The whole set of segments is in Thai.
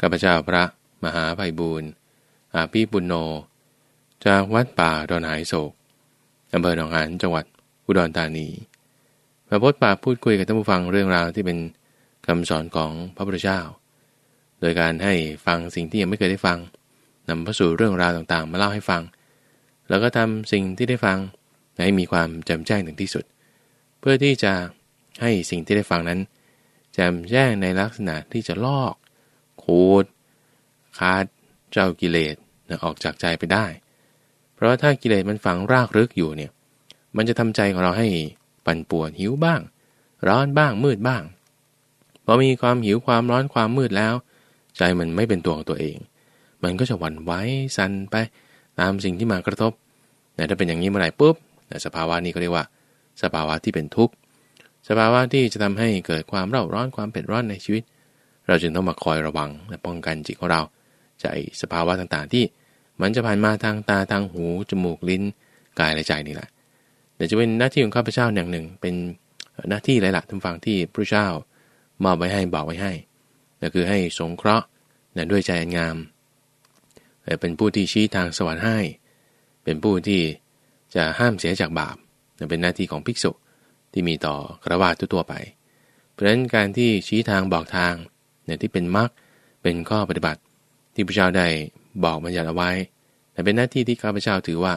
ข้าพเจ้าพระมหาไพบูรณ์อาภีบุญโนจากวัดป่าดอนหายโศกอำเภอหนองหานจังหวัดอุดรธานีมาพบปะพูดคุยกับท่านผู้ฟังเรื่องราวที่เป็นคำสอนของพระพุทธเจ้า โดยการให้ฟังสิ่งที่ยังไม่เคยได้ฟังนำพระสู่เรื่องราวต่างๆ มาเล่าให้ฟัง แล้วก็ทำสิ่งที่ได้ฟังให้มีความแจ่มแจ้งถึงที่สุด เพื่อที่จะให้สิ่งที่ได้ฟังนั้นแจ่มแจ้งในลักษณะที่จะลอก ขูดคาดเจ้ากิเลสออกจากใจไปได้ เพราะถ้ากิเลสมันฝังรากลึกอยู่เนี่ย มันจะทำใจของเราให้ปั่นป่วนหิวบ้าง ร้อนบ้างมืดบ้างพอมีความหิวความร้อนความมืดแล้ว ใจมันไม่เป็นตัวของตัวเอง มันก็จะหวั่นไหวสั่นไปตามสิ่งที่มากระทบแต่ถ้าเป็นอย่างนี้เมื่อไหร่ปุ๊บสภาวะนี้ก็เรียกว่า สภาวะที่เป็นทุกข์ สภาวะที่จะทำให้เกิดความเร่าร้อนความเผ็ดร้อนในชีวิต เราจึงต้องมาคอยระวังและป้องกันจิตของเราจากสภาวะต่างๆ ที่มันจะผ่านมาทางตาทางหูจมูกลิ้นกายและใจนี่แหละเดี๋ยวจะเป็นหน้าที่ของข้าพเจ้าอย่างหนึ่ง เป็นหน้าที่หลายๆทุกฝั่งที่พระเจ้ามอบไว้ให้บอกไว้ให้นั่นคือให้สงเคราะห์นะด้วยใจงามเป็นผู้ที่ชี้ทางสวรรค์ให้ เป็นผู้ที่จะห้ามเสียจากบาปเป็นหน้าที่ของภิกษุที่มีต่อกระวาดทั่วไป เพราะฉะนั้นการที่ชี้ทางบอกทาง เนี่ยที่เป็นมรรคเป็นข้อปฏิบัติ ที่พระเจ้าได้บอกบัญญัติเอาไว้แต่เป็นหน้าที่ที่ข้าพเจ้าถือว่า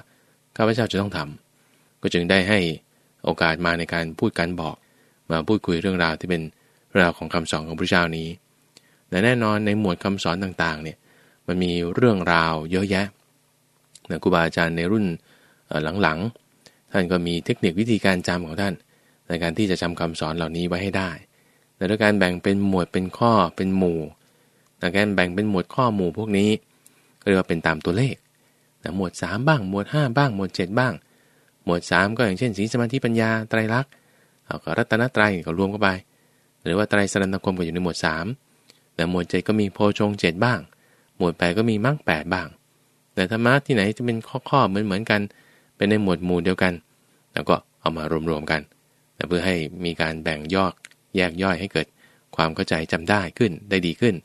ข้าพเจ้าจะต้องทำก็จึงได้ให้โอกาสมาในการพูดกันบอก มาพูดคุยเรื่องราวที่เป็นเรื่องราวของคำสอนของพระเจ้านี้แต่แน่นอนในหมวดคำสอนต่างๆเนี่ยมันมีเรื่องราวเยอะแยะนะครูบาอาจารย์ในรุ่นหลังๆ ท่านก็มีเทคนิควิธีการจำของท่าน ในการที่จะจำคำสอนเหล่านี้ไว้ให้ได้ แต่ด้วยการแบ่งเป็นหมวดเป็นข้อเป็นหมู่นะการแบ่งเป็นหมวดข้อหมู่พวกนี้ก็เรียกว่าเป็นตามตัวเลขนะหมวด 3 บ้าง หมวด 5 บ้าง หมวด 7 บ้าง หมวด 3 ก็อย่างเช่นสีสมาธิปัญญาไตรลักษณ์เอาก็รัตนตรัยก็รวมเข้าไป หรือว่าไตรสรณคมก็อยู่ในหมวด 3 แต่หมวด 7 ก็มีโพชง 7 บ้าง หมวด 8 ก็มีมรรค8บ้าง แต่ธรรมะที่ไหนจะเป็นข้อๆเหมือนเหมือนกัน เป็นในหมวดหมู่เดียวกัน แล้วก็เอามารวมๆกัน เพื่อให้มีการแบ่งยอก แยกย่อยให้เกิดความเข้าใจจำได้ขึ้นได้ดีขึ้น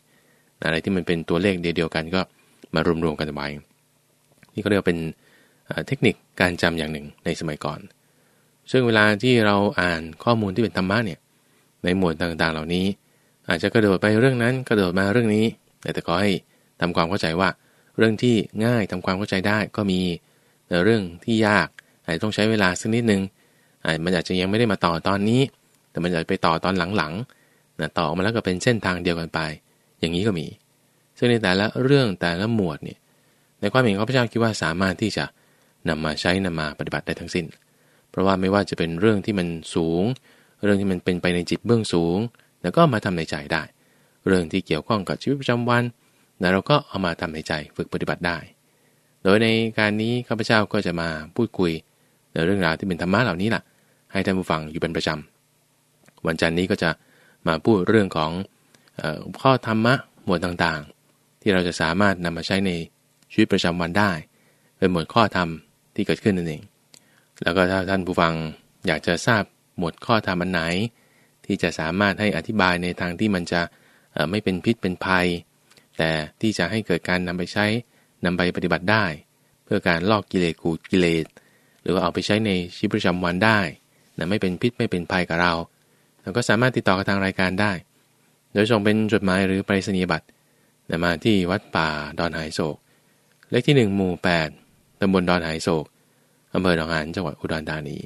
อะไรที่มันเป็นตัวเลขเดียวกันก็มารวมๆกันไว้นี่ก็เรียกเป็นเทคนิคการจำอย่างหนึ่งในสมัยก่อน ซึ่งเวลาที่เราอ่านข้อมูลที่เป็นธรรมะเนี่ยในหมวดต่างๆ เหล่านี้ อาจจะกระโดดไปเรื่องนั้นกระโดดมาเรื่องนี้ แต่ขอให้ทำความเข้าใจว่า เรื่องที่ง่ายทำความเข้าใจได้ก็มีแต่เรื่องที่ยากอาจจะต้องใช้เวลาสักนิดนึงอาจมันอาจจะยังไม่ได้มาต่อตอนนี้ แต่มันอาจไปต่อตอนหลังๆนะต่อมาแล้วก็เป็นเส้นทางเดียวกันไป อย่างนี้ก็มี ซึ่งในแต่ละเรื่องแต่ละหมวดเนี่ยในความเห็นของพระเจ้าคิดว่าสามารถที่จะนำมาใช้นำมาปฏิบัติได้ทั้งสิน้น เพราะว่าไม่ว่าจะเป็นเรื่องที่มันสูง เรื่องที่มันเป็นไปในจิตเบื้องสูง แล้วก็มาทำในใจได้ เรื่องที่เกี่ยวข้องกับชีวิตประจำวันนะเราก็เอามาทำในใจฝึกปฏิบัติได้ โดยในการนี้ข้าพเจ้าก็จะมาพูดคุยในเรื่องราวที่เป็นธรรมะเหล่านี้แหละให้ท่านผู้ฟังอยู่เป็นประจำ วันจันทร์นี้ก็จะมาพูดเรื่องของข้อธรรมะหมวดต่างๆ ที่เราจะสามารถนำมาใช้ในชีวิตประจำวันได้ เป็นหมวดข้อธรรมที่เกิดขึ้นนั่นเอง แล้วก็ถ้าท่านผู้ฟังอยากจะทราบหมวดข้อธรรมอันไหน ที่จะสามารถให้อธิบายในทางที่มันจะไม่เป็นพิษเป็นภัย แต่ที่จะให้เกิดการนำไปใช้นำไปปฏิบัติได้ เพื่อการลอกกิเลสขูดกิเลสหรือว่าเอาไปใช้ในชีวิตประจำวันได้นะไม่เป็นพิษไม่เป็นภัยกับเรา เราก็สามารถติดต่อกับทางรายการได้ โดยส่งเป็นจดหมายหรือไปรษณียบัตรมาที่วัดป่าดอนหายโศก เลขที่ 1 หมู่ 8ตำบลดอนหายโศกอำเภอหนองหานจังหวัดอุดรธานี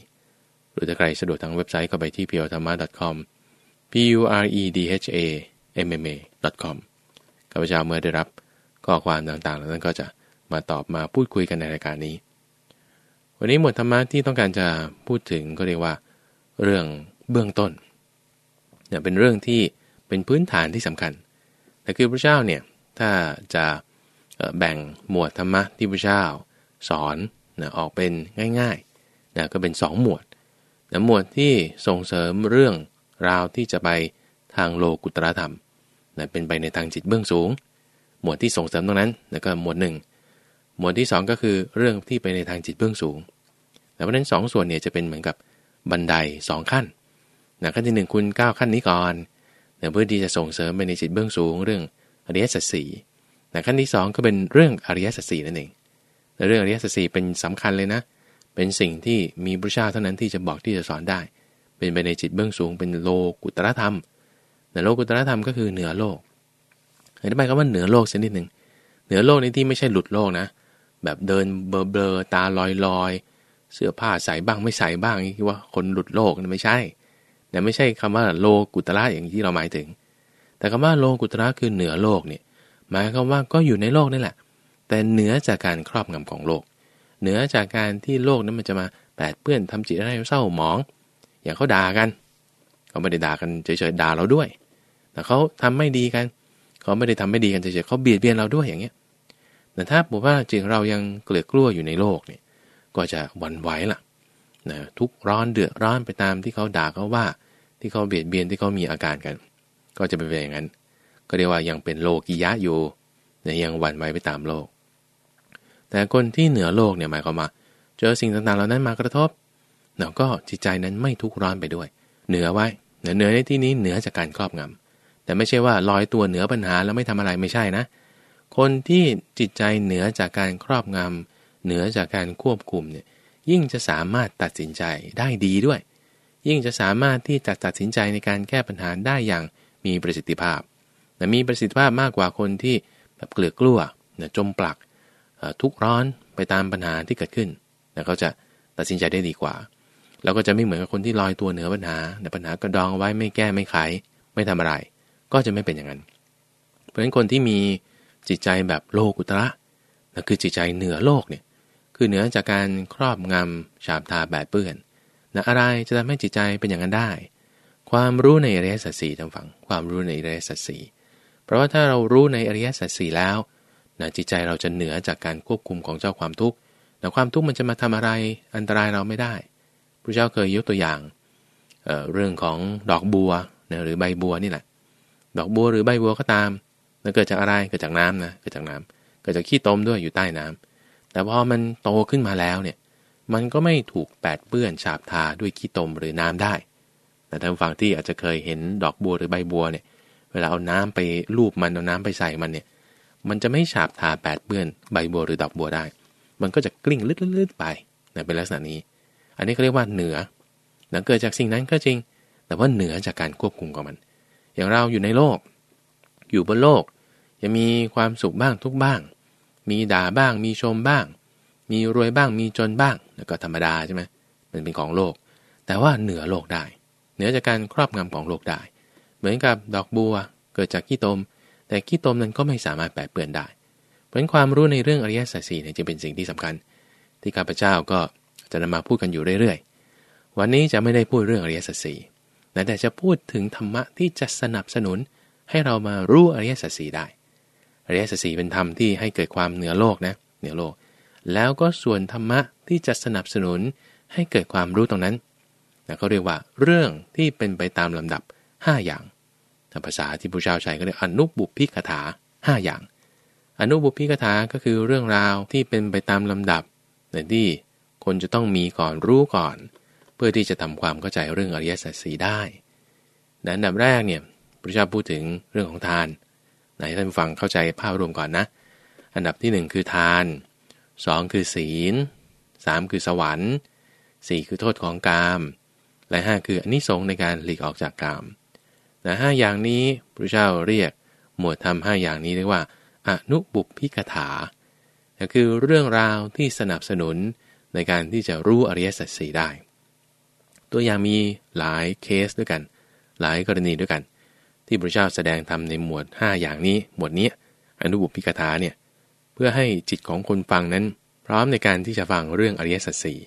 หรือถ้าใครสะดวกทางเว็บไซต์ก็ไปที่ p u r e t h a m a com p u r e d h a m m a com ข้าพเจ้าเมื่อได้รับข้อความต่างๆ แล้วนั้นก็จะมาตอบมาพูดคุยกันในรายการนี้ วันนี้หมวดธรรมะที่ต้องการจะพูดถึงก็เรียกว่า เรื่องเบื้องต้น เนี่ยเป็นเรื่องที่เป็นพื้นฐานที่สำคัญ แต่คือพระเจ้าเนี่ยถ้าจะแบ่งหมวดธรรมะที่พระเจ้าสอนนะออกเป็นง่ายๆนะก็เป็น 2 หมวดนะหมวดที่ส่งเสริมเรื่องราวที่จะไปทางโลกุตรธรรมนะเป็นไปในทางจิตเบื้องสูง หมวดที่ส่งเสริมตรงนั้นนะก็หมวดหนึ่งหมวดที่ 2 ก็คือเรื่องที่ไปในทางจิตเบื้องสูง แต่เพราะนั้น 2ส่วนเนี่ยจะเป็นเหมือนกับบันได2ขั้น นะขั้นที่1คุณก้าวขั้นนี้ก่อนเพื่อที่จะส่งเสริมไปในจิตเบื้องสูงเรื่องอริยสัจสี่แต่ขั้นที่ 2 ก็เป็นเรื่องอริยสัจสี่นั่นเองเรื่องอริยสัจสี่เป็นสำคัญเลยนะ เป็นสิ่งที่มีพระเจ้าเท่านั้นที่จะบอกที่จะสอนได้ เป็นไปในจิตเบื้องสูง เป็นโลกุตรธรรมแต่โลกุตรธรรมก็คือเหนือโลกอธิบายคำว่าเหนือโลกสักนิดหนึ่งเหนือโลกนี้ที่ไม่ใช่หลุดโลกนะ แบบเดินเบลอเบลตาลอยลอยเสื้อผ้าใส่บ้างไม่ใส่บ้างนี่ว่าคนหลุดโลกนี่ไม่ใช่ แต่ไม่ใช่คำว่าโลกุตระอย่างที่เราหมายถึง แต่คำว่าโลกุตระคือเหนือโลกเนี่ยหมายความว่าก็อยู่ในโลกนี่แหละ แต่เหนือจากการครอบงำของโลก เหนือจากการที่โลกนั้นมันจะมาแปดเปื้อนทำจิตให้เศร้าหมอง อย่างเขาด่ากันเขาไม่ได้ด่ากันเฉยๆด่าเราด้วย แต่เขาทำไม่ดีกัน เขาไม่ได้ทำไม่ดีกันเฉยๆเขาเบียดเบียนเราด้วยอย่างเงี้ยแต่ถ้าบอกว่าจริงเรายังเกลือกลัวอยู่ในโลกเนี่ยก็จะวันไหวล่ะนะทุกร้อนเดือดร้อนไปตามที่เขาด่าเขาว่า ที่เขาเบียดเบียนที่เขามีอาการกัน ก็จะเป็นอย่างนั้น ก็เรียกว่ายังเป็นโลกิยะอยู่ยังหวั่นไหวไปตามโลก แต่คนที่เหนือโลกเนี่ยหมายความว่าเจอสิ่งต่างๆเหล่านั้นมากระทบเราก็จิตใจนั้นไม่ทุกข์ร้อนไปด้วย เหนือไว้ เหนือในที่นี้เหนือจากการครอบงำแต่ไม่ใช่ว่าลอยตัวเหนือปัญหาแล้วไม่ทำอะไรไม่ใช่นะ คนที่จิตใจเหนือจากการครอบงำเหนือจากการควบคุมเนี่ยยิ่งจะสามารถตัดสินใจได้ดีด้วย ยิ่งจะสามารถที่จะตัดสินใจในการแก้ปัญหาได้อย่างมีประสิทธิภาพแต่มีประสิทธิภาพมากกว่าคนที่แบบเกลือกลัวจมปลักทุกร้อนไปตามปัญหาที่เกิดขึ้นแล้วเขาจะตัดสินใจได้ดีกว่า แล้วก็จะไม่เหมือนกับคนที่ลอยตัวเหนือปัญหาแต่ปัญหากระดองไว้ไม่แก้ไม่ไข ไม่ทำอะไร ก็จะไม่เป็นอย่างนั้น เพราะฉะนั้นคนที่มีจิตใจแบบโลกุตระนั่นคือจิตใจเหนือโลกเนี่ย คือเหนือจากการครอบงำฉาบทาแบดเปื้อน นะอะไรจะทำให้จิตใจเป็นอย่างนั้นได้ ความรู้ในอริยสัจสี่ทางฝั่งความรู้ในอริยสัจสี่เพราะว่าถ้าเรารู้ในอริยสัจสี่แล้วนะจิตใจเราจะเหนือจากการควบคุมของเจ้าความทุกข์แต่ความทุกข์มันจะมาทำอะไรอันตรายเราไม่ได้พระเจ้าเคยยกตัวอย่างเเรื่องของดอกบัวนะหรือใบบัวนี่แหละ ดอกบัวหรือใบบัวก็ตามมันเกิดจากอะไรเกิดจากน้ำนะเกิดจากน้ำเกิดจากขี้ตมด้วยอยู่ใต้น้ำแต่พอมันโตขึ้นมาแล้วเนี่ย มันก็ไม่ถูกแปดเปื้อนฉาบทาด้วยขี้ตมหรือน้ำได้ แต่ท่านฟังที่อาจจะเคยเห็นดอกบัวหรือใบบัวเนี่ย เวลาเอาน้ำไปลูบมันเอาน้ำไปใส่มันเนี่ย มันจะไม่ฉาบทาแปดเปื้อนใบบัวหรือดอกบัวได้ มันก็จะกลิ้งลืดๆไปนเป็นลักษณะนี้ อันนี้เขาเรียกว่าเหนือเนือเกิดจากสิ่งนั้นก็จริง แต่ว่าเหนือจากการควบคุมของมัน อย่างเราอยู่ในโลก อยู่บนโลก จะมีความสุขบ้างทุกบ้าง มีด่าบ้าง มีชมบ้าง มีรวยบ้างมีจนบ้างแล้วก็ธรรมดาใช่ไหมมันเป็นของโลก แต่ว่าเหนือโลกได้ เหนือจากการครอบงำของโลกได้ เหมือนกับดอกบัวเกิดจากขี้ตม แต่ขี้ตมนั้นก็ไม่สามารถแปดเปื้อนได้เพราะความรู้ในเรื่องอริยสัจสี่เนี่ยจึงเป็นสิ่งที่สำคัญ ที่ข้าพเจ้าก็จะนำมาพูดกันอยู่เรื่อยๆ วันนี้จะไม่ได้พูดเรื่องอริยสัจสี่แต่จะพูดถึงธรรมะที่จะสนับสนุนให้เรามารู้อริยสัจสี่ได้ อริยสัจสี่เป็นธรรมที่ให้เกิดความเหนือโลกนะเหนือโลก แล้วก็ส่วนธรรมะที่จะสนับสนุนให้เกิดความรู้ตรงนั้นนะเขาเรียกว่าเรื่องที่เป็นไปตามลำดับ 5 อย่างภาษาที่ผู้เจ้าใช้ก็เรียกอนุบุพิกถา 5 อย่าง อนุบุพิกถาก็คือเรื่องราวที่เป็นไปตามลำดับแต่ที่คนจะต้องมีก่อนรู้ก่อน เพื่อที่จะทำความเข้าใจเรื่องอริยสัจสีได้อันดับแรกเนี่ยพระเจ้าพูดถึงเรื่องของทานไหนท่านฟังเข้าใจภาพรวมก่อนนะ อันดับที่ 1 คือทาน สองคือศีลสามคือสวรรค์สี่คือโทษของกาม และห้าคืออนิสงส์ในการหลีกออกจากกามแต่ห้าอย่างนี้พระเจ้าเรียกหมวดทำห้าอย่างนี้เรียกว่าอนุบุพพิกถาก็คือเรื่องราวที่สนับสนุนในการที่จะรู้อริยสัจสี่ได้ ตัวอย่างมีหลายเคสด้วยกัน หลายกรณีด้วยกัน ที่พระเจ้าแสดงทำในหมวด 5 อย่างนี้ หมวดนี้อนุบุพพิกถาเนี่ย เพื่อให้จิตของคนฟังนั้น พร้อมในการที่จะฟังเรื่องอริยสัจสี่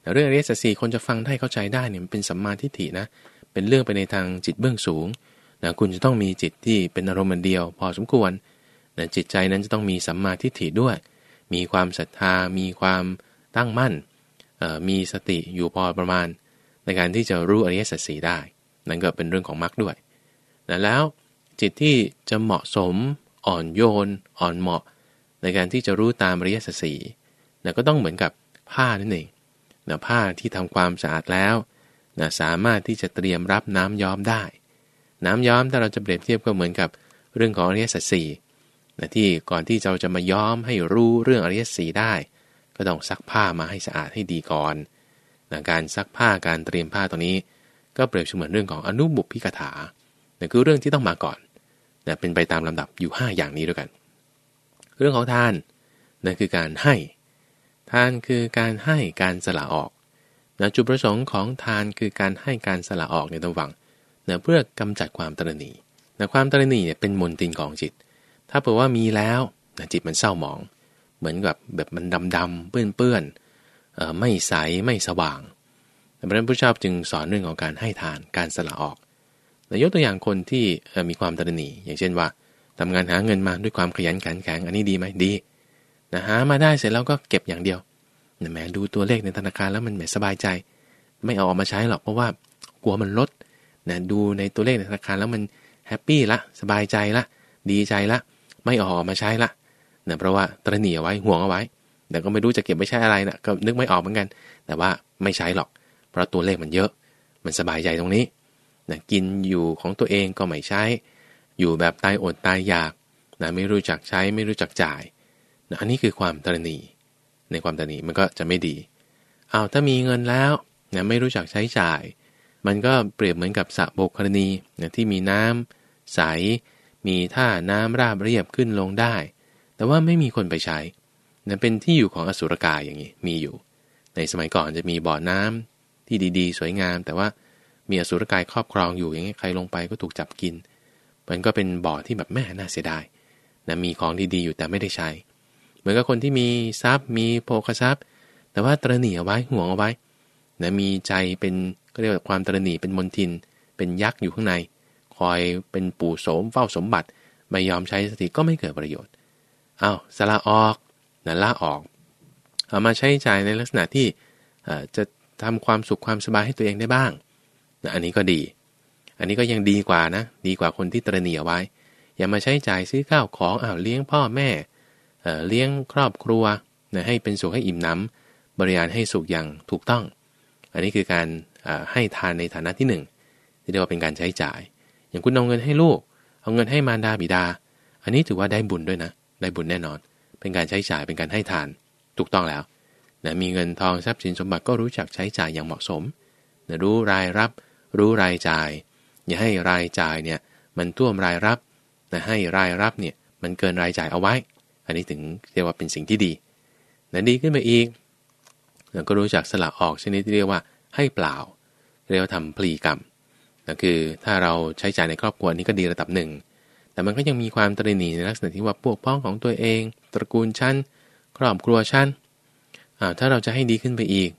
แต่เรื่องอริยสัจสี่คนจะฟังได้เข้าใจได้เนี่ยมันเป็นสัมมาทิฏฐินะ เป็นเรื่องไปในทางจิตเบื้องสูงนะคุณจะต้องมีจิตที่เป็นอารมณ์เดียว พอสมควรนะจิตใจนั้นจะต้องมีสัมมาทิฏฐิด้วย มีความศรัทธา มีความตั้งมั่น มีสติอยู่พอประมาณ ในการที่จะรู้อริยสัจสี่ได้ นั่นก็เป็นเรื่องของมรรคด้วยนะแล้วจิตที่จะเหมาะสม อ่อนโยน อ่อนเหมาะ ในการที่จะรู้ตามอริยสัจสี่นะก็ต้องเหมือนกับผ้านั่นเองนะผ้าที่ทำความสะอาดแล้วนะสามารถที่จะเตรียมรับน้ำย้อมได้ น้ำย้อมถ้าเราจะเปรียบเทียบก็เหมือนกับเรื่องของอริยสัจสี่นะที่ก่อนที่เราจะมาย้อมให้รู้เรื่องอริยสี่ได้ ก็ต้องซักผ้ามาให้สะอาดให้ดีก่อนนะการซักผ้าการเตรียมผ้าตรงนี้ ก็เปรียบเสมือนเรื่องของอนุบุพพิกถานะคือเรื่องที่ต้องมาก่อนนะเป็นไปตามลำดับอยู่ 5 อย่างนี้ด้วยกัน เรื่องของทานนั่นคือการให้ ทานคือการให้การสละออกนะจุดประสงค์ของทานคือการให้การสละออกในตัววังนะเพื่อกำจัดความตรณีนะความตรณีเนี่ยเป็นมนตินของจิต ถ้าเผื่อว่ามีแล้วนะจิตมันเศร้าหมอง เหมือนกับแบบมันดำดำเปื้อนเปื้อนไม่ใสไม่สว่างพระพุทธเจ้าจึงสอนเรื่องของการให้ทานการสละออกยกตัวอย่างคนที่มีความตรณีอย่างเช่นว่า ทำงานหาเงินมาด้วยความขยันขันแข็งอันนี้ดีไหมดีนะหามาได้เสร็จแล้วก็เก็บอย่างเดียวนะแหมดูตัวเลขในธนาคารแล้วมันไม่สบายใจ ไม่เอาออกมาใช้หรอกเพราะว่ากลัวมันลดนะดูในตัวเลขในธนาคารแล้วมันแฮปปี้ละสบายใจละดีใจละ ไม่เอาออกมาใช้ละนะเพราะว่าตระหนี่เอาไว้ห่วงเอาไว้ แต่ก็ไม่รู้จะเก็บไม่ใช้อะไรนะก็นึกไม่ออกเหมือนกัน แต่ว่าไม่ใช้หรอก เพราะตัวเลขมันเยอะ มันสบายใจตรงนี้นะกินอยู่ของตัวเองก็ไม่ใช้ อยู่แบบตายอดตายอยากนะไม่รู้จักใช้ไม่รู้จักจ่ายนะอันนี้คือความตรณีในความตรณีมันก็จะไม่ดีเอาถ้ามีเงินแล้วนะไม่รู้จักใช้จ่าย มันก็เปรียบเหมือนกับสระโบกกรณีนะที่มีน้ำใส มีท่าน้ำราบเรียบขึ้นลงได้ แต่ว่าไม่มีคนไปใช้นะเป็นที่อยู่ของอสุรกายอย่างนี้มีอยู่ ในสมัยก่อนจะมีบ่อน้ำที่ดีๆ สวยงาม แต่ว่ามีอสุรกายครอบครองอยู่อย่างนี้ใครลงไปก็ถูกจับกิน มันก็เป็นบ่อที่แบบแม่น่าเสียดายนะมีของดีๆอยู่แต่ไม่ได้ใช้ เหมือนกับคนที่มีทรัพย์มีโภคทรัพย์ แต่ว่าตรณีเอาไว้ห่วงเอาไว้นะมีใจเป็นก็เรียกว่าความตรณีเป็นมนทิน เป็นยักษ์อยู่ข้างใน คอยเป็นปู่โสมเฝ้าสมบัติไม่ยอมใช้สติก็ไม่เกิดประโยชน์อาสละออกนะละออก เอามาใช้จ่ายในลักษณะที่จะทำความสุขความสบายให้ตัวเองได้บ้างนะอันนี้ก็ดี อันนี้ก็ยังดีกว่านะ ดีกว่าคนที่ตรณีเอาไว้ อย่ามาใช้จ่ายซื้อข้าวของอ้าวเลี้ยงพ่อแม่เเลี้ยงครอบครัวนะให้เป็นสุขให้อิ่มน้ำบริการให้สุขอย่างถูกต้อง อันนี้คือการให้ทานในฐานะที่1ที่เรียกว่าเป็นการใช้จ่าย อย่างคุณเอาเงินให้ลูก เอาเงินให้มารดาบิดา อันนี้ถือว่าได้บุญด้วยนะ ได้บุญแน่นอน เป็นการใช้จ่ายเป็นการให้ทานถูกต้องแล้วนะมีเงินทองทรัพย์สินสมบัติก็รู้จักใช้จ่ายอย่างเหมาะสมนะรู้รายรับ รู้รายจ่าย อย่าให้รายจ่ายเนี่ยมันท่วมรายรับแต่ให้รายรับเนี่ยมันเกินรายจ่ายเอาไว้ อันนี้ถึงเรียกว่าเป็นสิ่งที่ดีและดีขึ้นมาอีกเราก็รู้จักสละออกชนิดที่เรียกว่าให้เปล่า เรียกว่าทำพลีกรรมนั่นคือถ้าเราใช้จ่ายในครอบครัวนี้ก็ดีระดับหนึ่ง แต่มันก็ยังมีความตรณีในลักษณะที่ว่าพวกพ้องของตัวเอง ตระกูลชั้นครอบครัวชั้นถ้าเราจะให้ดีขึ้นไปอีก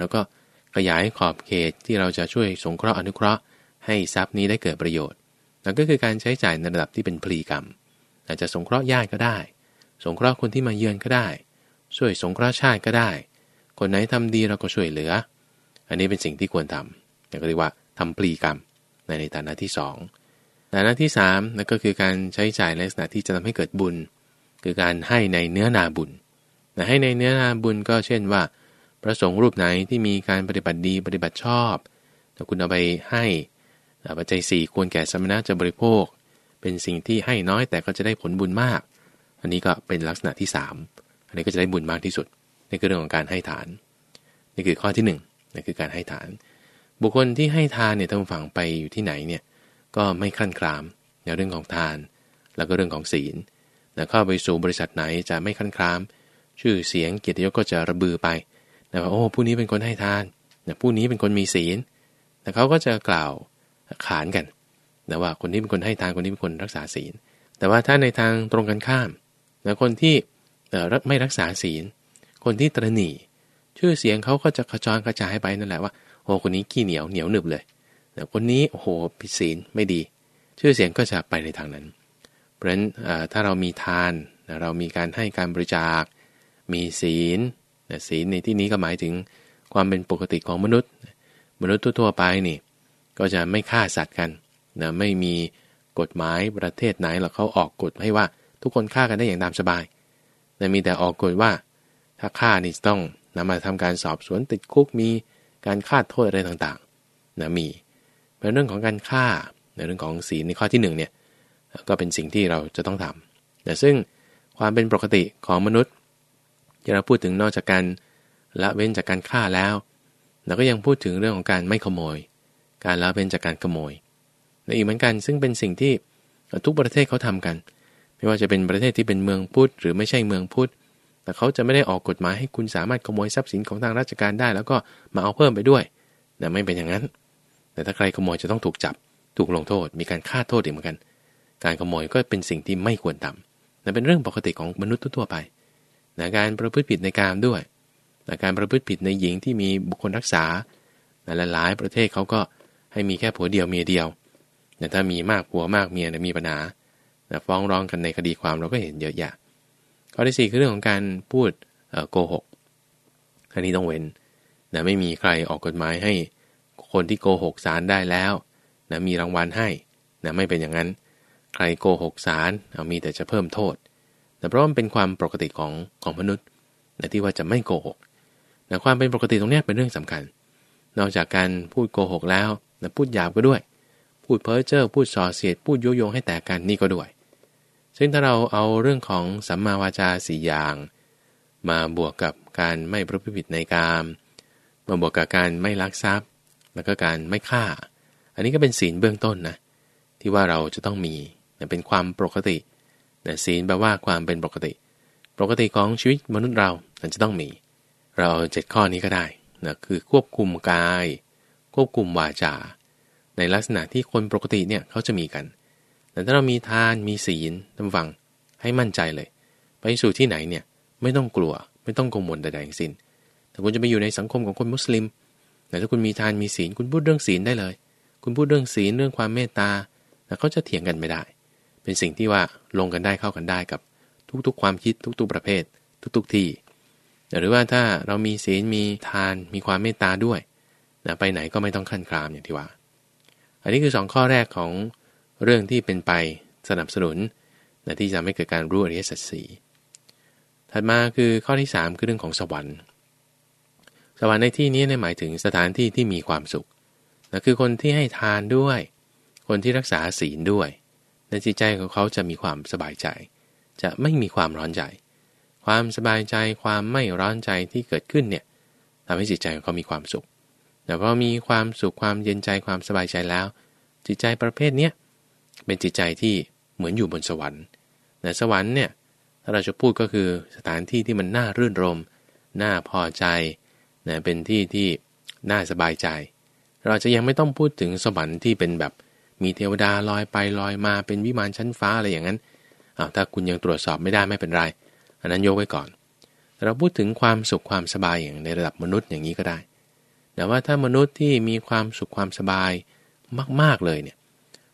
แล้วก็ขยายขอบเขตที่เราจะช่วยสงเคราะห์อนุเคราะห์ ให้ทรัพย์นี้ได้เกิดประโยชน์นั่นก็คือการใช้จ่ายในระดับที่เป็นพลีกรรม อาจจะสงเคราะห์ญาติก็ได้ สงเคราะห์คนที่มาเยือนก็ได้ ช่วยสงเคราะห์ชาติก็ได้ คนไหนทำดีเราก็ช่วยเหลือ อันนี้เป็นสิ่งที่ควรทำอย่างเรียกว่าทำพลีกรรมในในฐานะที่2ฐานะที่3นั่นก็คือการใช้จ่ายในลักษณะที่จะทำให้เกิดบุญ คือการให้ในเนื้อนาบุญให้ในเนื้อนาบุญก็เช่นว่าพระสงฆ์รูปไหนที่มีการปฏิบัติดีปฏิบัติชอบถ้าคุณเอาไปให้ ปัจจัยสี่ควรแก่สมณะจะบริโภค เป็นสิ่งที่ให้น้อยแต่ก็จะได้ผลบุญมาก อันนี้ก็เป็นลักษณะที่ 3 อันนี้ก็จะได้บุญมากที่สุดนี่คือเรื่องของการให้ฐาน นี่คือข้อที่1นี่คือการให้ฐาน บุคคลที่ให้ทานเนี่ยต้องฝังไปอยู่ที่ไหนเนี่ยก็ไม่คลั่นคลามในเรื่องของทาน แล้วก็เรื่องของศีลแล้วเข้าไปสู่บริษัทไหนจะไม่คลั่นคลาม ชื่อเสียงเกียรติยศก็จะระบือไปแต่ว่าโอ้ผู้นี้เป็นคนให้ทานนะผู้นี้เป็นคนมีศีลแต่เขาก็จะกล่าว ขานกันนะว่าคนนี้เป็นคนให้ทานคนนี้เป็นคนรักษาศีล แต่ว่าถ้าในทางตรงกันข้ามนะคนที่ไม่รักษาศีล คนที่ตรณีชื่อเสียงเขาก็จะกระจรกระจายไปนั่นแหละว่าโอ้คนนี้ขี้เหนียวเหนียวหนึบเลยแต่คนนี้โอ้โหผิดศีลไม่ดี ชื่อเสียงก็จะไปในทางนั้น เพราะฉะนั้นถ้าเรามีทานเรามีการให้การบริจาค มีศีลศีลในที่นี้ก็หมายถึงความเป็นปกติของมนุษย์ มนุษย์ทั่วๆไปนี่ ก็จะไม่ฆ่าสัตว์กันนะไม่มีกฎหมายประเทศไหนหรอกเขาออกกฎให้ว่าทุกคนฆ่ากันได้อย่างตามสบายแต่มีแต่ออกกฎว่า ถ้าฆ่านี่ต้องนำมาทำการสอบสวนติดคุกมีการฆ่าโทษอะไรต่างๆนะมีเป็นเรื่องของการฆ่าในเรื่องของศีลในข้อที่1เนี่ยก็เป็นสิ่งที่เราจะต้องทำแต่ซึ่งความเป็นปกติของมนุษย์ที่เราพูดถึงนอกจากการละเว้นจากการฆ่าแล้วเราก็ยังพูดถึงเรื่องของการไม่ขโมย การละเว้นจากการขโมยและอีกเหมือนกันซึ่งเป็นสิ่งที่ทุกประเทศเขาทำกัน ไม่ว่าจะเป็นประเทศที่เป็นเมืองพุทธหรือไม่ใช่เมืองพุทธแต่เขาจะไม่ได้ออกกฎหมายให้คุณสามารถขโมยทรัพย์สินของทางราชการได้ แล้วก็มาเอาเพิ่มไปด้วยแต่ไม่เป็นอย่างนั้น แต่ถ้าใครขโมยจะต้องถูกจับ ถูกลงโทษ มีการฆ่าโทษอีกเหมือนกัน การขโมยก็เป็นสิ่งที่ไม่ควรทำนั่เป็นเรื่องปกติของมนุษย์ทั่วไปนะการประพฤติผิดในการด้วยนะการประพฤติผิดในหญิงที่มีบุคคลรักษาหลายประเทศเขาก็ ให้มีแค่ผัวเดียวเมียเดียวแต่ถ้ามีมากผัวมากเมียมีปัญหาฟ้องร้องกันในคดีความเราก็เห็นเยอะแยะข้อที่สี่คือเรื่องของการพูดโกหกอันนี้ต้องเว้นนะไม่มีใครออกกฎหมายให้คนที่โกหกสารได้แล้วนะมีรางวัลให้นะไม่เป็นอย่างนั้น ใครโกหกสารเอามีแต่จะเพิ่มโทษนะเพราะมันเป็นความปกติของของมนุษย์นะที่ว่าจะไม่โกหกนะความเป็นปกติตรงนี้เป็นเรื่องสำคัญ นอกจากการพูดโกหกแล้ว นะพูดหยาบก็ด้วย พูดเพ้อเจ้อพูดส่อเสียดพูดยุยงให้แตกกันนี่ก็ด้วย ซึ่งถ้าเราเอาเรื่องของสัมมาวาจาสี่อย่าง มาบวกกับการไม่ประพฤติผิดในกาม มาบวกกับการไม่ลักทรัพย์ แล้วก็การไม่ฆ่า อันนี้ก็เป็นศีลเบื้องต้นนะที่ว่าเราจะต้องมีเป็นความปกตินะศีลแปลว่าความเป็นปกติ ปกติของชีวิตมนุษย์เราจะต้องมี เราเจ็ดข้อนี้ก็ได้นะคือควบคุมกาย ควบคุมวาจา ในลักษณะที่คนปกติเนี่ยเขาจะมีกัน แต่ถ้าเรามีทานมีศีลทำฟังให้มั่นใจเลย ไปสู่ที่ไหนเนี่ยไม่ต้องกลัว ไม่ต้องกังวลใดๆทั้งสิ้น แต่คุณจะไปอยู่ในสังคมของคนมุสลิมแต่ถ้าคุณมีทานมีศีลคุณพูดเรื่องศีลได้เลย คุณพูดเรื่องศีลเรื่องความเมตตาแล้วเขาจะเถียงกันไม่ได้ เป็นสิ่งที่ว่าลงกันได้เข้ากันได้กับทุกๆ ความคิดทุกๆประเภท ทุกๆที่หรือว่าถ้าเรามีศีลมีทานมีความเมตตาด้วย นะไปไหนก็ไม่ต้องขั้นครามอย่างที่ว่า อันนี้คือ 2 ข้อแรกของเรื่องที่เป็นไปสนับสนุนนะที่จะไม่เกิดการรู้อริยสัจสีถัดมาคือข้อที่ 3 คือเรื่องของสวรรค์ สวรรค์ในที่นี้เนี่ยหมายถึงสถานที่ที่มีความสุขนะคือคนที่ให้ทานด้วย คนที่รักษาศีลด้วยในจิตใจของเขาจะมีความสบายใจ จะไม่มีความร้อนใจ ความสบายใจความไม่ร้อนใจที่เกิดขึ้นเนี่ยทำให้จิตใจของเขามีความสุข แต่พอมีความสุขความเย็นใจความสบายใจแล้ว จิตใจประเภทนี้เป็นจิตใจที่เหมือนอยู่บนสวรรค์แต่สวรรค์เนี่ยถ้าเราจะพูดก็คือสถานที่ที่มันน่ารื่นรมน่าพอใจนะเป็นที่ที่น่าสบายใจ เราจะยังไม่ต้องพูดถึงสวรรค์ที่เป็นแบบมีเทวดาลอยไปลอยมาเป็นวิมานชั้นฟ้าอะไรอย่างนั้นอาถ้าคุณยังตรวจสอบไม่ได้ไม่เป็นไร อันนั้นโยกไว้ก่อน เราพูดถึงความสุขความสบายอย่างในระดับมนุษย์อย่างนี้ก็ได้ แต่ว่าถ้ามนุษย์ที่มีความสุขความสบายมาก ๆเลยเนี่ย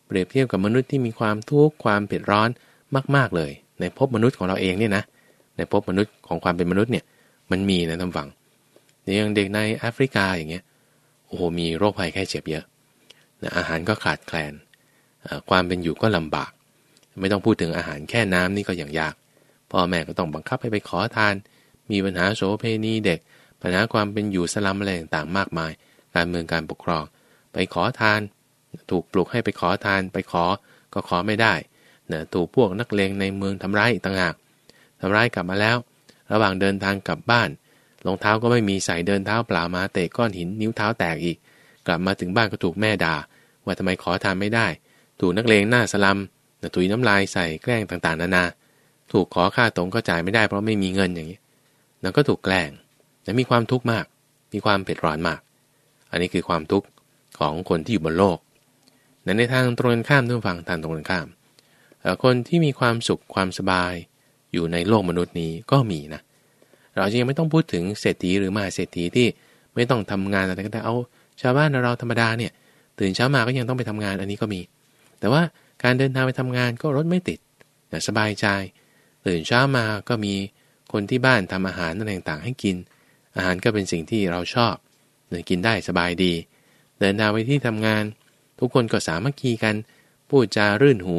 เปรียบเทียบกับมนุษย์ที่มีความทุกข์ความเผ็ดร้อนมาก ๆเลย ในภพมนุษย์ของเราเองเนี่ยนะในภพมนุษย์ของความเป็นมนุษย์เนี่ยมันมีนะท่านฟังอย่างเด็กในแอฟริกาอย่างเงี้ยโอ้โหมีโรคภัยแค่เจ็บเยอะนะอาหารก็ขาดแคลน ความเป็นอยู่ก็ลำบาก ไม่ต้องพูดถึงอาหารแค่น้ำนี่ก็อย่างยาก พ่อแม่ก็ต้องบังคับให้ไปขอทาน มีปัญหาโสเพณีเด็ก ปัญหาความเป็นอยู่สลัมอะไรต่างๆมากมาย การเมืองการปกครอง ไปขอทาน ถูกปลุกให้ไปขอทาน ไปขอก็ขอไม่ได้นะถูกพวกนักเลงในเมืองทำร้ายอีกต่างหากทำร้ายกลับมาแล้ว ระหว่างเดินทางกลับบ้านรองเท้าก็ไม่มีใส่เดินเท้าเปล่ามาเตะก้อนหินนิ้วเท้าแตกอีก กลับมาถึงบ้านก็ถูกแม่ด่า ว่าทำไมขอทานไม่ได้ ถูกนักเลงหน้าสลัมตุยน้ำลายใส่แกล้งต่างๆ นานา ถูกขอค่าตรงก็จ่ายไม่ได้เพราะไม่มีเงินอย่างนี้แล้วก็ถูกแกล้ง และมีความทุกข์มาก มีความเผ็ดร้อนมาก อันนี้คือความทุกข์ของคนที่อยู่บนโลกในทางตรงกันข้ามทุกฝั่งทางตรงกันข้าม คนที่มีความสุขความสบายอยู่ในโลกมนุษย์นี้ก็มีนะ เราจะยังไม่ต้องพูดถึงเศรษฐีหรือมาเศรษฐีที่ไม่ต้องทำงานอะไรก็ได้เอาชาวบ้านเราธรรมดาเนี่ย ตื่นเช้ามาก็ยังต้องไปทำงานอันนี้ก็มี แต่ว่าการเดินทางไปทำงานก็รถไม่ติดแต่สบายใจ ตื่นเช้ามาก็มีคนที่บ้านทำอาหารอะไรต่างๆให้กิน อาหารก็เป็นสิ่งที่เราชอบเดินกินได้สบายดี เดินทางไปที่ทำงาน ทุกคนก็สามัคคีกัน พูดจารื่นหู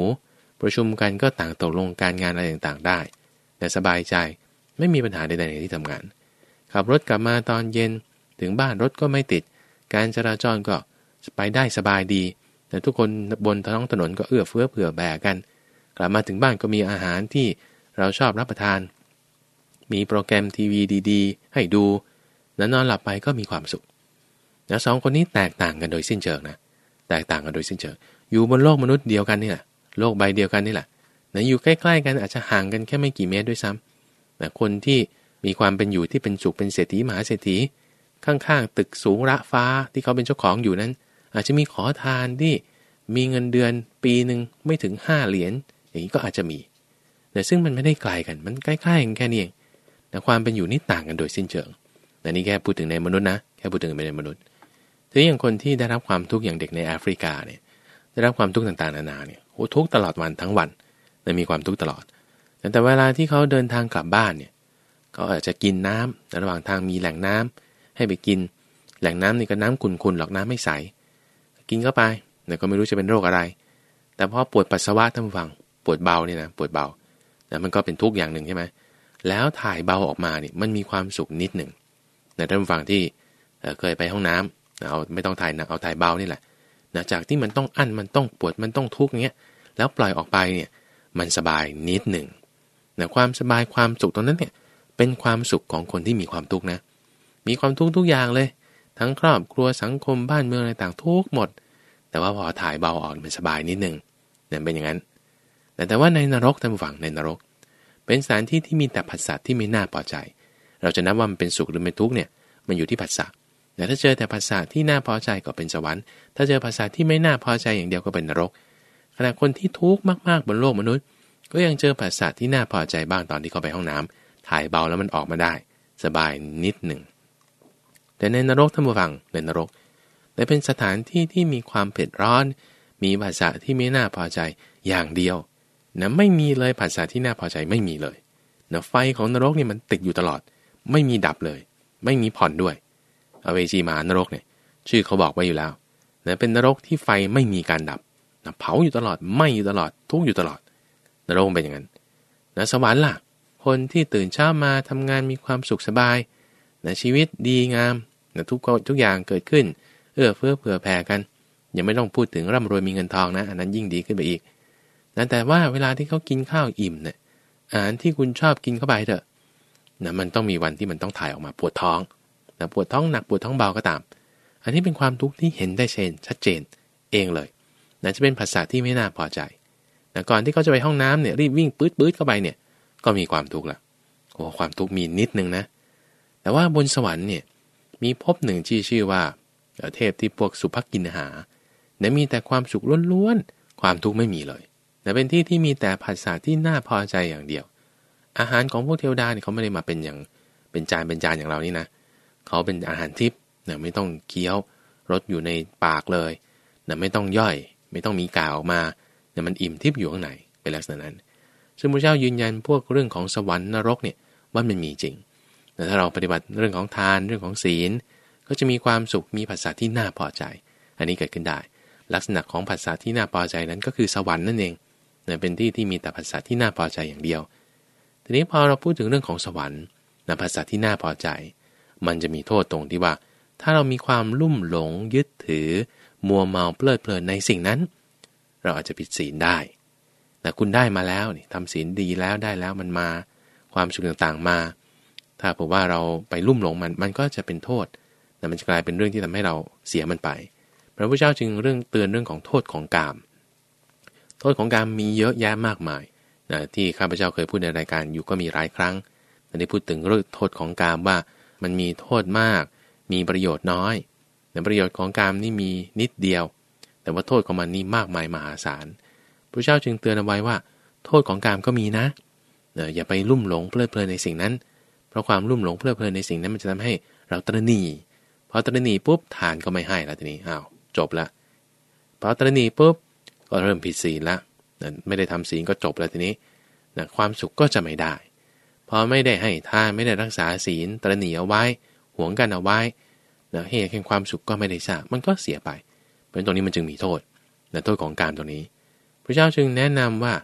ประชุมกันก็ต่างตกลงการงานอะไรต่างๆได้ แต่สบายใจไม่มีปัญหาใดๆในที่ทำงาน ขับรถกลับมาตอนเย็นถึงบ้านรถก็ไม่ติด การจราจรก็ไปได้สบายดี แต่ทุกคนบนท้องถนนก็เอื้อเฟื้อเผื่อแบกกัน กลับมาถึงบ้านก็มีอาหารที่เราชอบรับประทาน มีโปรแกรมทีวีดีๆ ให้ดูแล้วนอนหลับไปก็มีความสุขแล้วสองคนนี้แตกต่างกันโดยสิ้นเชิงนะ แตกต่างกันโดยสิ้นเชิง อยู่บนโลกมนุษย์เดียวกันนี่แหละ โลกใบเดียวกันนี่แหละนะอยู่ใกล้ๆกันอาจจะห่างกันแค่ไม่กี่เมตรด้วยซ้ำแต่คนที่มีความเป็นอยู่ที่เป็นสุขเป็นเศรษฐีมหาเศรษฐี ข้างๆ ตึกสูงระฟ้าที่เขาเป็นเจ้าของอยู่นั้น อาจจะมีขอทานที่มีเงินเดือนปีหนึ่งไม่ถึง5เหรียญอย่างนี้ก็อาจจะมีแต่ซึ่งมันไม่ได้ไกลกันมันใกล้ๆกันแค่นี้เอง แต่ความเป็นอยู่นี่ต่างกันโดยสิ้นเชิงแต่นี่แค่พูดถึงในมนุษย์นะแค่พูดถึงในมนุษย์ทีนี้อย่างคนที่ได้รับความทุกข์อย่างเด็กในแอฟริกาเนี่ยได้รับความทุกข์ต่างๆนานาเนี่ยโอ้ทุกตลอดวันทั้งวันแต่มีความทุกข์ตลอดแต่แต่เวลาที่เขาเดินทางกลับบ้านเนี่ยเขาอาจจะกินน้ำในระหว่างทางมีแหล่งน้ำให้ไปกิน แหล่งน้ำนี่ก็น้ำขุ่นๆหรอกน้ำไม่ใส กินเข้าไปแต่ก็ไม่รู้จะเป็นโรคอะไร แต่พอปวดปัสสาวะท่านฟังปวดเบาเนี่ยนะปวดเบาแต่มันก็เป็นทุกข์อย่างหนึ่งใช่ไหม แล้วถ่ายเบาออกมาเนี่ยมันมีความสุขนิดหนึ่งในท่านฟังที่เคยไปห้องน้ำเอาไม่ต้องถ่ายหนักเอาถ่ายเบานี่แหละนะจากที่มันต้องอั้นมันต้องปวดมันต้องทุกข์เงี้ยแล้วปล่อยออกไปเนี่ยมันสบายนิดหนึ่งนะความสบายความสุขตรงนั้นเนี่ยเป็นความสุขของคนที่มีความทุกข์นะ มีความทุกข์ทุกอย่างเลย ทั้งครอบครัวสังคมบ้านเมืองอะไรต่างทุกหมด แต่ว่าพอถ่ายเบาออกมันสบายนิดหนึ่งเนี่ยเป็นอย่างนั้นแต่แต่ว่าในนรกท่านผู้ฟังในนรกเเป็นสถานที่ที่มีแต่ผัสสะที่ไม่น่าพอใจ เราจะนับว่ามันเป็นสุขหรือเป็นทุกข์เนี่ยมันอยู่ที่ผัสสะแต่ถ้าเจอแต่ภาษาที่น่าพอใจก็เป็นสวรรค์ ถ้าเจอภาษาที่ไม่น่าพอใจอย่างเดียวก็เป็นนรก ขณะคนที่ทุกข์มากๆบนโลกมนุษย์ ก็ยังเจอภาษาที่น่าพอใจบ้างตอนที่เขาไปห้องน้ำถ่ายเบาแล้วมันออกมาได้ สบายนิดหนึ่ง แต่ในนรกท่านผู้ฟังในนรก แต่เป็นสถานที่ที่มีความเผ็ดร้อน มีภาษาที่ไม่น่าพอใจอย่างเดียว นะไม่มีเลยภาษาที่น่าพอใจไม่มีเลยนะไฟของนรกเนี่ยมันติดอยู่ตลอด ไม่มีดับเลย ไม่มีผ่อนด้วยอเวจีมานรกเนี่ย ชื่อเขาบอกไว้อยู่แล้วนะเป็นนรกที่ไฟไม่มีการดับนะเผาอยู่ตลอดไหมอยู่ตลอด ทุกอยู่ตลอด นรกเป็นอย่างนั้นนะสวรรค์ล่ะ คนที่ตื่นเช้ามาทำงานมีความสุขสบายนะชีวิตดีงามนะทุกทุกอย่างเกิดขึ้น เอื้อเฟื้อเผื่อแผ่กัน ยังไม่ต้องพูดถึงร่ำรวยมีเงินทองนะ อันนั้นยิ่งดีขึ้นไปอีก นะแต่ว่าเวลาที่เขากินข้าวอิ่มเนี่ยอาหารที่คุณชอบกินเข้าไปเถอะนะมันต้องมีวันที่มันต้องถ่ายออกมาปวดท้องนะปวดท้องหนักปวดท้องเบาก็ตาม อันนี้เป็นความทุกข์ที่เห็นได้เชนชัดเจนเองเลยนะจะเป็นภาษาที่ไม่น่าพอใจนะก่อนที่เขาจะไปห้องน้ำเนี่ยรีบวิ่งปื๊ดปื๊ดเข้าไปเนี่ยก็มีความทุกข์ละโอ้ความทุกข์มีนิดนึงนะ แต่ว่าบนสวรรค์เนี่ยมีพบหนึ่งที่ชื่อว่าเทพที่พวกสุภกินหาเนี่ยมีแต่ความสุขล้วนๆความทุกข์ไม่มีเลย แต่เป็นที่ที่มีแต่ภาษาที่น่าพอใจอย่างเดียว อาหารของพวกเทวดาเนี่ยเขาไม่ได้มาเป็นอย่างเป็นจานเป็นจานอย่างเรานี่นะเขาเป็นอาหารทิพย์นะไม่ต้องเคี้ยวรสอยู่ในปากเลยนะไม่ต้องย่อย ไม่ต้องมีกาวออกมาเนี่ยมันอิ่มทิพย์อยู่ข้างในเป็นลักษณะนั้น ซึ่งพระเจ้ายืนยันพวกเรื่องของสวรรค์นรกเนี่ยว่ามันมีจริง แต่ถ้าเราปฏิบัติเรื่องของทานเรื่องของศีล ก็จะมีความสุขมีภาษาที่น่าพอใจ อันนี้เกิดขึ้นได้ ลักษณะของภาษาที่น่าพอใจนั้นก็คือสวรรค์นั่นเอง นี่ยเป็นที่ที่มีแต่ภาษาที่น่าพอใจอย่างเดียว ทีนี้พอเราพูดถึงเรื่องของสวรรค์นะภาษาที่น่าพอใจ มันจะมีโทษตรงที่ว่า ถ้าเรามีความลุ่มหลงยึดถือ มัวเมาเพลิดเพลินในสิ่งนั้น เราอาจจะผิดศีลได้แต่คุณได้มาแล้วนี่ทำศีลดีแล้วได้แล้วมันมา ความสุขต่างๆมา ถ้าผมว่าเราไปลุ่มหลงมันมันก็จะเป็นโทษแต่มันจะกลายเป็นเรื่องที่ทำให้เราเสียมันไป พระพุทธเจ้าจึงเรื่องเตือนเรื่องของโทษของกาม ทษของกามมีเยอะแยะมากมายนะที่ข้าพเจ้าเคยพูดในรายการอยู่ก็มีหลายครั้งได้พูดถึงเรื่องโทษของกามว่ามันมีโทษมาก มีประโยชน์น้อยแต่ประโยชน์ของกามนี่มีนิดเดียว แต่ว่าโทษของมันนี่มากมายมหาศาลพระเจ้าจึงเตือนเอาไว้ว่า โทษของกามก็มีนะเอย่าไปลุ่มหลงเพลิดเพลินในสิ่งนั้น เพราะความลุ่มหลงเพลิดเพลินในสิ่งนั้นมันจะทำให้เราตระหนี่พอตระหนี่ปุ๊บทานก็ไม่ให้แล้วทีนี้อ้าวจบละพอตระหนี่ปุ๊บ ก็เริ่มผิดศีลละไม่ได้ทำศีลก็จบแล้วทีนี้นะความสุขก็จะไม่ได้พอไม่ได้ให้ทานไม่ได้รักษาศีลตระหนีเอาไว้หวงกันเอาไว้นะเหตุแห่งความสุขก็ไม่ได้สร้างมันก็เสียไปเป็นตรงนี้มันจึงมีโทษนะโทษของการตรงนี้ พระเจ้าจึงแนะนำว่า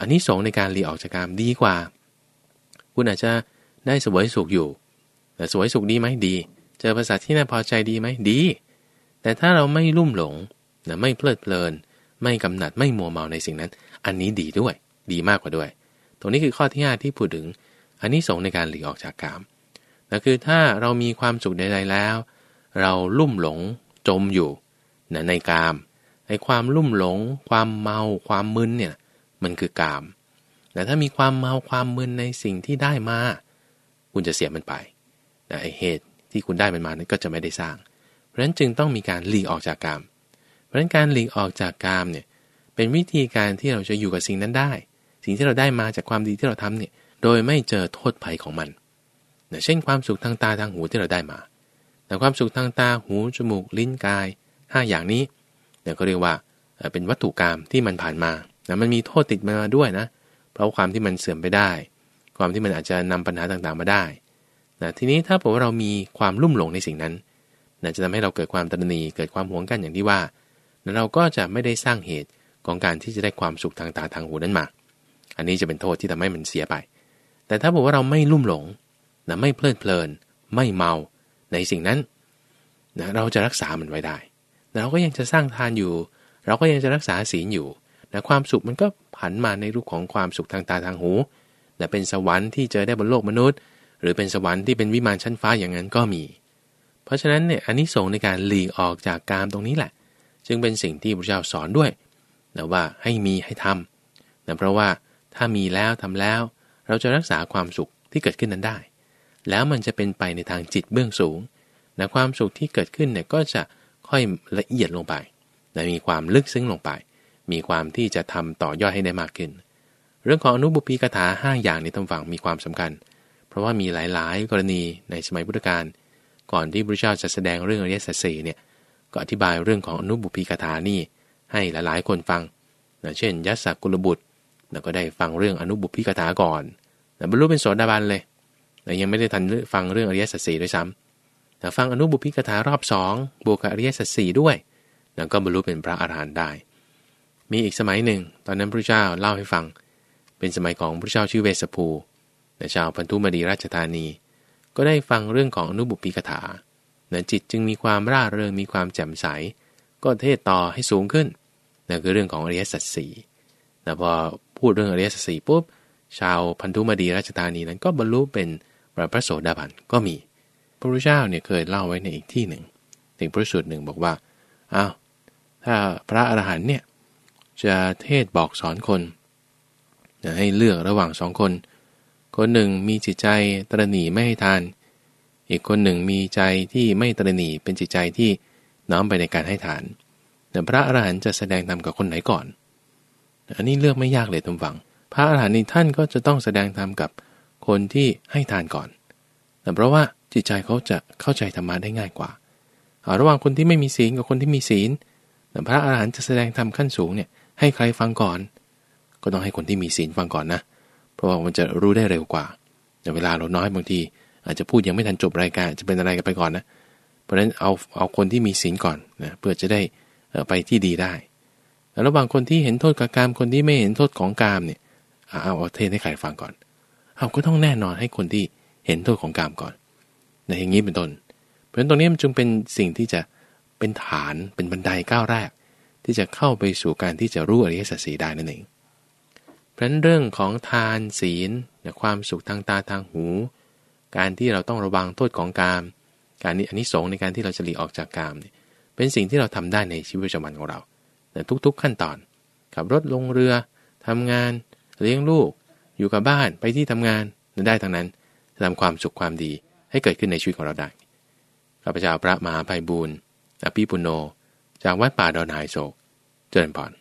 อันนี้สงในการรีออกจากกรรมดีกว่า คุณอาจจะได้สวยสุขอยู่ แต่สวยสุขดีไหมดี เจอภาษาที่น่าพอใจดีไหมดี แต่ถ้าเราไม่ลุ่มหลงนะไม่เพลิดเพลิน ไม่กำหนัดไม่มัวเมาในสิ่งนั้น อันนี้ดีด้วย ดีมากกว่าด้วย ตรงนี้คือข้อที่5ที่พูดถึงอันนี้สงในการหลีกออกจากกามนั่นคือถ้าเรามีความสุขใดๆแล้ว เราลุ่มหลงจมอยู่นะในกามไอ้ความลุ่มหลง ความเมา ความมึนเนี่ยมันคือกาม แต่ถ้ามีความเมาความมึนในสิ่งที่ได้มา คุณจะเสียมันไปนะไอ้เหตุที่คุณได้มันมานั้นก็จะไม่ได้สร้าง เพราะฉะนั้นจึงต้องมีการหลีกออกจากกาม เพราะฉะนั้นการหลีกออกจากกามเนี่ยเป็นวิธีการที่เราจะอยู่กับสิ่งนั้นได้ สิ่งที่เราได้มาจากความดีที่เราทำเนี่ยโดยไม่เจอโทษภัยของมันเช่นความสุขทางตาทางหูที่เราได้มา แต่ความสุขทางตาหูจมูกลิ้นกาย 5 อย่างนี้เนี่ยก็เรียกว่าเป็นวัตถุกรรมที่มันผ่านมานะมันมีโทษติดมาด้วยนะ เพราะความที่มันเสื่อมไปได้ ความที่มันอาจจะนำปัญหาต่างๆมาได้นะทีนี้ถ้าบอกว่าเรามีความลุ่มหลงในสิ่งนั้นนะจะทำให้เราเกิดความตระหนี่เกิดความหวงกันอย่างที่ว่า เราก็จะไม่ได้สร้างเหตุของการที่จะได้ความสุขทางตาทางหูนั้นมา อันนี้จะเป็นโทษที่ทำให้มันเสียไป แต่ถ้าบอกว่าเราไม่ลุ่มหลงนะไม่เพลิดเพลิน ไม่เมาในสิ่งนั้นนะเราจะรักษามันไว้ได้ เราก็ยังจะสร้างทานอยู่ เราก็ยังจะรักษาศีลอยู่นะความสุขมันก็ผันมาในรูปของความสุขทางตาทางหูนะเป็นสวรรค์ที่เจอได้บนโลกมนุษย์ หรือเป็นสวรรค์ที่เป็นวิมานชั้นฟ้าอย่างนั้นก็มี เพราะฉะนั้นเนี่ยอันนี้ส่งในการหลีกออกจากกามตรงนี้แหละ จึงเป็นสิ่งที่พระเจ้าสอนด้วยนะว่าให้มีให้ทำนะเพราะว่าถ้ามีแล้วทำแล้ว เราจะรักษาความสุขที่เกิดขึ้นนั้นได้ แล้วมันจะเป็นไปในทางจิตเบื้องสูงนะความสุขที่เกิดขึ้นเนี่ยก็จะค่อยละเอียดลงไปนะมีความลึกซึ้งลงไป มีความที่จะทำต่อยอดให้ได้มากขึ้น เรื่องของอนุบุพีกถา5อย่างในตำฝั่งมีความสำคัญ เพราะว่ามีหลายๆ กรณีในสมัยพุทธกาลก่อนที่พระเจ้าจะแสดงเรื่องอริยสัจสี่เนี่ย ก็อธิบายเรื่องของอนุบุพีกถานี่ให้หลายๆ คนฟังนะเช่นยัสสกุลบุตรเราก็ได้ฟังเรื่องอนุบุพีกถาก่อนนะบรรลุเป็นโสดาบันเลยแต่ยังไม่ได้ทันฟังเรื่องอริยสัจสี่ด้วยซ้ำแต่ฟังอนุบุพิกถารอบสองบวกกับอริยสัจสี่ด้วยแล้วก็บรรลุเป็นพระอาหารหันต์ได้ มีอีกสมัยหนึ่ง ตอนนั้นพระเจ้าเล่าให้ฟัง เป็นสมัยของพระเจ้าชื่อเวสภูแต่ชาวพันธุมดีราชธานี ก็ได้ฟังเรื่องของอนุบุพิกถา เนจิตจึงมีความร่าเริงมีความแจ่มใส ก็เทศต่อให้สูงขึ้นนั่นคือเรื่องของอริยสัจสี่แต่พอพูดเรื่องอริยสัจสี่ปุ๊บ ชาวพันธุมดีราชธานีนั้นก็บรรลุเป็นพระโสดาบันก็มี พระพุทธเจ้าเนี่ยเคยเล่าไว้ในอีกที่หนึ่งถึงพระสูตรหนึ่งบอกว่าอ้าวถ้าพระอรหันต์เนี่ยจะเทศบอกสอนคนให้เลือกระหว่างสองคน คนหนึ่งมีจิตใจตรณีไม่ให้ทาน อีกคนหนึ่งมีใจที่ไม่ตรณีเป็นจิตใจที่น้อมไปในการให้ทานแต่พระอรหันต์จะแสดงธรรมกับคนไหนก่อน อันนี้เลือกไม่ยากเลยทุกฝัง พระอรหันต์นี่ท่านก็จะต้องแสดงธรรมกับคนที่ให้ทานก่อน แต่เพราะว่าจิตใจเขาจะเข้าใจธรรมะได้ง่ายกว่า ระหว่างคนที่ไม่มีศีลกับคนที่มีศีล แต่พระอรหันต์จะแสดงธรรมขั้นสูงเนี่ยให้ใครฟังก่อน ก็ต้องให้คนที่มีศีลฟังก่อนนะ เพราะว่ามันจะรู้ได้เร็วกว่าแต่เวลาเราน้อยบางที อาจจะพูดยังไม่ทันจบรายการจะเป็นอะไรกันไปก่อนนะเพราะฉะนั้นเอาเอาคนที่มีศีลก่อนนะเพื่อจะได้ไปที่ดีได้แล้วระหว่างคนที่เห็นโทษกับกามคนที่ไม่เห็นโทษของกามเนี่ยเอาเอาเทศให้ใครฟังก่อน เอาก็ต้องแน่นอนให้คนที่เห็นโทษของกามก่อนในอย่างนี้เป็นต้น เพราะฉะนั้นตรงนี้มันจึงเป็นสิ่งที่จะเป็นฐานเป็นบันไดก้าวแรก ที่จะเข้าไปสู่การที่จะรู้อริยสัจสีได้นั่นเองเพราะฉะนั้นเรื่องของทานศีลความสุขทางตาทางหู การที่เราต้องระวังโทษของกาม การนี้อันนี้สงในการที่เราจะหลีกออกจากกามเนี่ยเป็นสิ่งที่เราทำได้ในชีวิตประจำวันของเราแต่ทุกๆขั้นตอน ขับรถลงเรือทำงาน เลี้ยงลูก อยู่กับบ้านไปที่ทำงานได้ทั้งนั้นทำความสุขความดีให้เกิดขึ้นในชีวิตของเราได้ข้าพเจ้าพระมหาภัยบูรณ์อภิปุโน จากวัดป่าดอนหายโศก เจริญพร